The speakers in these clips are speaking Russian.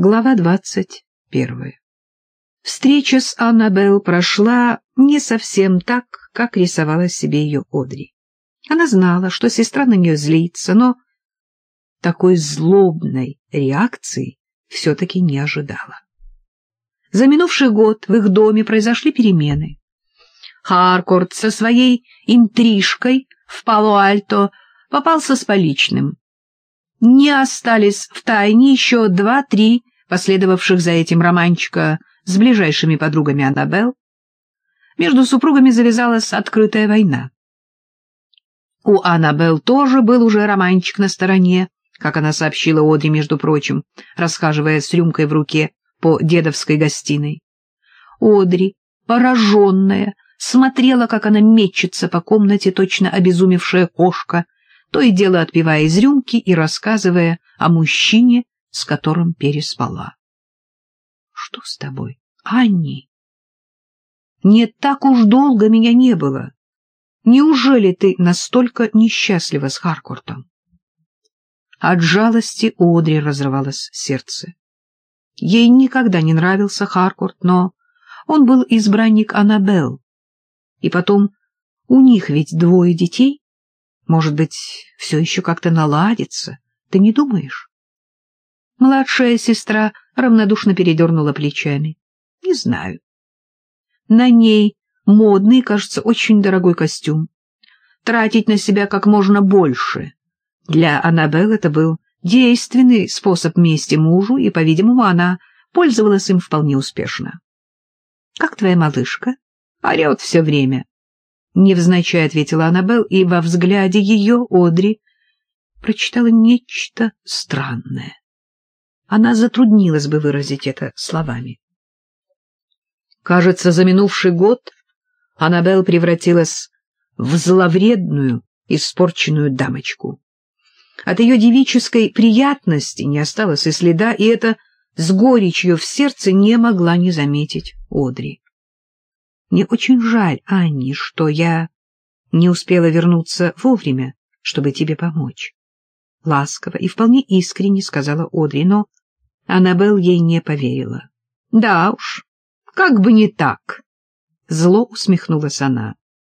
Глава двадцать первая. Встреча с Аннабелл прошла не совсем так, как рисовала себе ее Одри. Она знала, что сестра на нее злится, но такой злобной реакции все-таки не ожидала. За минувший год в их доме произошли перемены. Харкорт со своей интрижкой в Пало-Альто попался с поличным не остались в тайне еще два-три последовавших за этим романчика с ближайшими подругами Аннабелл. Между супругами завязалась открытая война. У Аннабелл тоже был уже романчик на стороне, как она сообщила Одри, между прочим, расхаживая с рюмкой в руке по дедовской гостиной. Одри, пораженная, смотрела, как она мечется по комнате, точно обезумевшая кошка — то и дело отпивая из рюмки и рассказывая о мужчине, с которым переспала. — Что с тобой, Анни? — Не так уж долго меня не было. Неужели ты настолько несчастлива с Харкортом? От жалости у Одри разрывалось сердце. Ей никогда не нравился Харкорт, но он был избранник Аннабелл. И потом, у них ведь двое детей. Может быть, все еще как-то наладится, ты не думаешь? Младшая сестра равнодушно передернула плечами. Не знаю. На ней модный, кажется, очень дорогой костюм. Тратить на себя как можно больше. Для Аннабелл это был действенный способ мести мужу, и, по-видимому, она пользовалась им вполне успешно. — Как твоя малышка? — Орет все время. Невзначай ответила Аннабелл, и во взгляде ее Одри прочитала нечто странное. Она затруднилась бы выразить это словами. Кажется, за минувший год Аннабелл превратилась в зловредную, испорченную дамочку. От ее девической приятности не осталось и следа, и это с горечью в сердце не могла не заметить Одри. Мне очень жаль, Анни, что я не успела вернуться вовремя, чтобы тебе помочь. Ласково и вполне искренне сказала Одри, но Аннабелл ей не поверила. — Да уж, как бы не так! — зло усмехнулась она.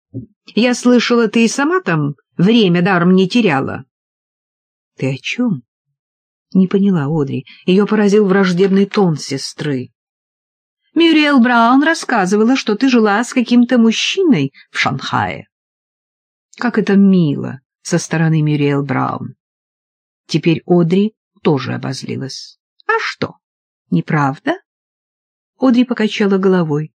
— Я слышала, ты и сама там время даром не теряла. — Ты о чем? — не поняла Одри. Ее поразил враждебный тон сестры. Мюриэл Браун рассказывала, что ты жила с каким-то мужчиной в Шанхае. Как это мило со стороны Мюриэл Браун. Теперь Одри тоже обозлилась. А что, неправда? Одри покачала головой.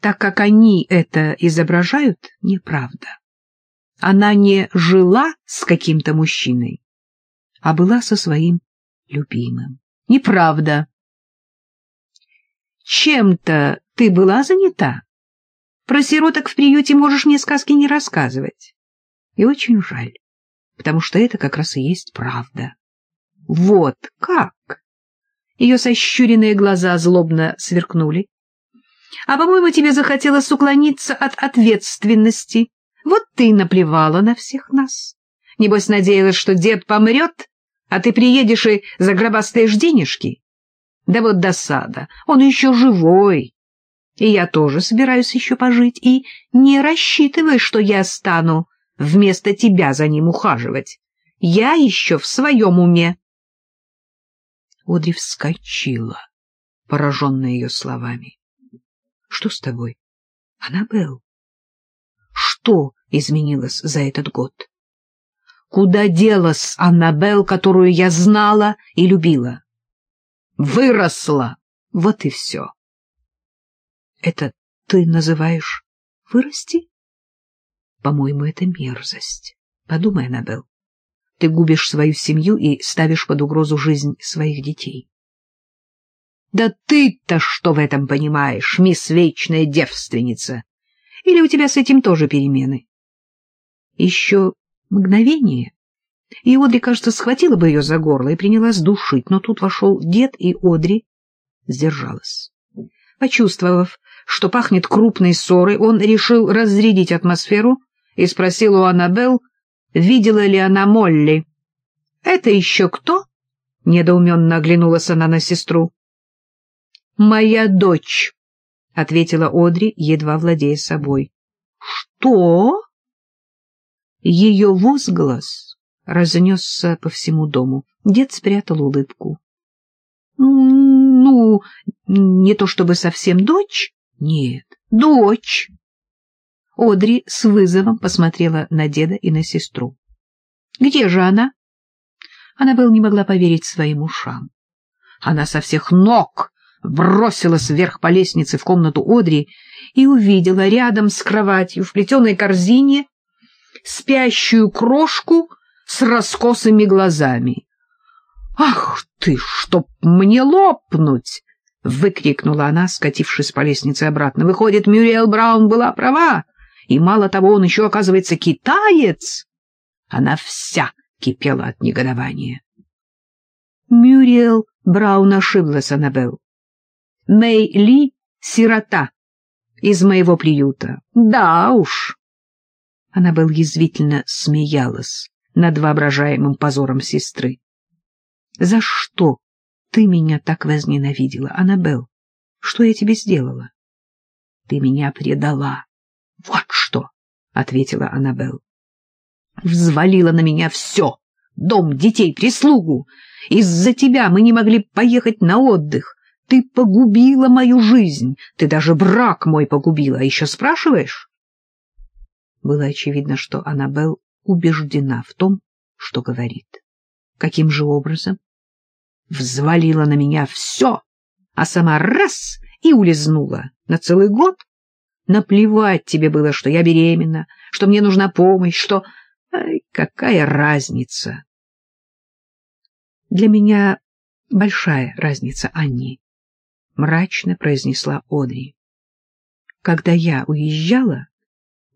Так как они это изображают, неправда. Она не жила с каким-то мужчиной, а была со своим любимым. Неправда. Чем-то ты была занята? Про сироток в приюте можешь мне сказки не рассказывать. И очень жаль, потому что это как раз и есть правда. Вот как? Ее сощуренные глаза злобно сверкнули. А, по-моему, тебе захотелось уклониться от ответственности. Вот ты наплевала на всех нас. Небось, надеялась, что дед помрет, а ты приедешь и загробастаешь денежки. Да вот досада, он еще живой. И я тоже собираюсь еще пожить, и не рассчитывай, что я стану вместо тебя за ним ухаживать. Я еще в своем уме. Одри вскочила, пораженная ее словами. — Что с тобой? — Аннабелл. — Что изменилось за этот год? Куда делась Аннабелл, которую я знала и любила? Выросла. Вот и все. Это ты называешь вырасти? По-моему, это мерзость. Подумай, Аннабелл. Ты губишь свою семью и ставишь под угрозу жизнь своих детей. Да ты-то что в этом понимаешь, мисс Вечная Девственница? Или у тебя с этим тоже перемены? Еще мгновение, и Одри, кажется, схватила бы ее за горло и принялась душить, но тут вошел дед, и Одри сдержалась. Почувствовав, что пахнет крупной ссорой, он решил разрядить атмосферу и спросил у Аннабелл, видела ли она Молли. — Это еще кто? — недоуменно оглянулась она на сестру. «Моя дочь», — ответила Одри, едва владея собой. «Что?» Ее возглас разнесся по всему дому. Дед спрятал улыбку. «Ну, не то чтобы совсем дочь? Нет, дочь!» Одри с вызовом посмотрела на деда и на сестру. «Где же она?» Аннабелл не могла поверить своим ушам. Она со всех ног бросилась вверх по лестнице в комнату Одри и увидела рядом с кроватью в плетеной корзине спящую крошку с раскосыми глазами. «Ах ты, чтоб мне лопнуть!» — выкрикнула она, скатившись по лестнице обратно. «Выходит, Мюриэл Браун была права, и мало того, он еще, оказывается, китаец!» Она вся кипела от негодования. Мюриэл Браун ошиблась, Аннабелл. Мэй Ли — сирота из моего приюта. Да уж. Аннабелл язвительно смеялась над воображаемым позором сестры. За что ты меня так возненавидела, Аннабелл? Что я тебе сделала? Ты меня предала. Вот что, — ответила Аннабелл взвалила на меня все — дом, детей, прислугу. Из-за тебя мы не могли поехать на отдых. Ты погубила мою жизнь, ты даже брак мой погубила, а еще спрашиваешь? Было очевидно, что Аннабелл убеждена в том, что говорит. Каким же образом? Взвалила на меня все, а сама раз и улизнула на целый год. Наплевать тебе было, что я беременна, что мне нужна помощь, что... Ай, какая разница? Для меня большая разница, Анни, — мрачно произнесла Одри. Когда я уезжала,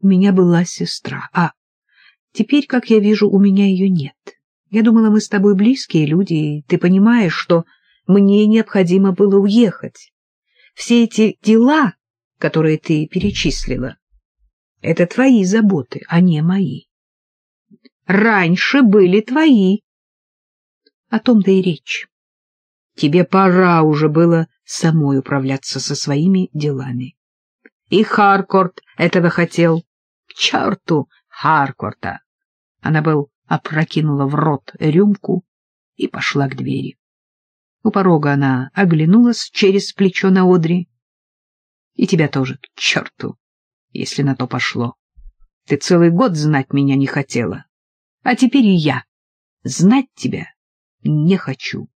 у меня была сестра, а теперь, как я вижу, у меня ее нет. Я думала, мы с тобой близкие люди, и ты понимаешь, что мне необходимо было уехать. Все эти дела, которые ты перечислила, — это твои заботы, а не мои раньше были твои. О том-то и речь. Тебе пора уже было самой управляться со своими делами. И Харкорт этого хотел. К черту Харкорта! Аннабелл опрокинула в рот рюмку и пошла к двери. У порога она оглянулась через плечо на Одри. И тебя тоже к черту, если на то пошло. Ты целый год знать меня не хотела. А теперь и я знать тебя не хочу.